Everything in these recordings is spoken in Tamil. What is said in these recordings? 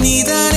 你的。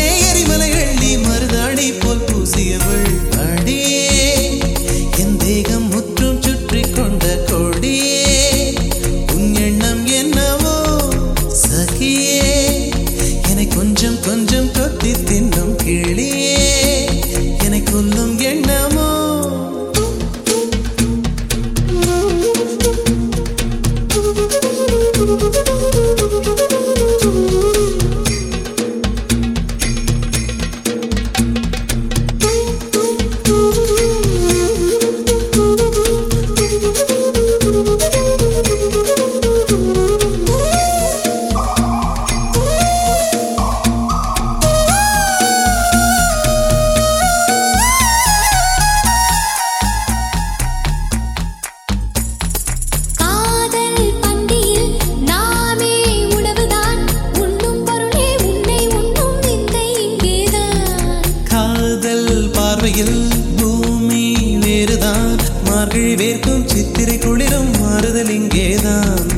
பூமியில் பூமி வேறுதான் மார்கழி வேர்க்கும் சித்திரை குளிரும் மாறுதல் இங்கேதான்.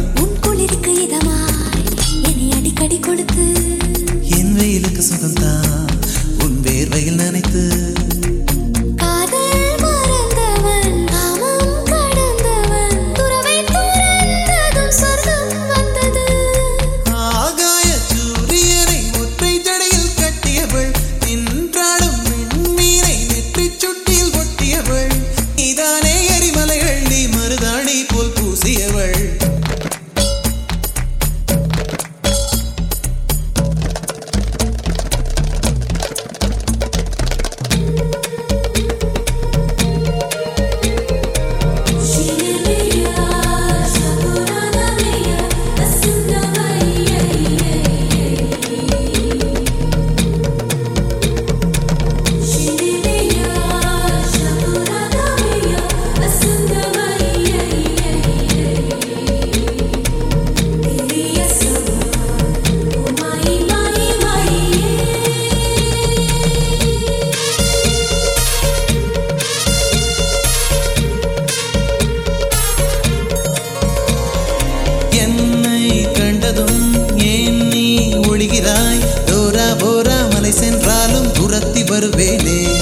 beni.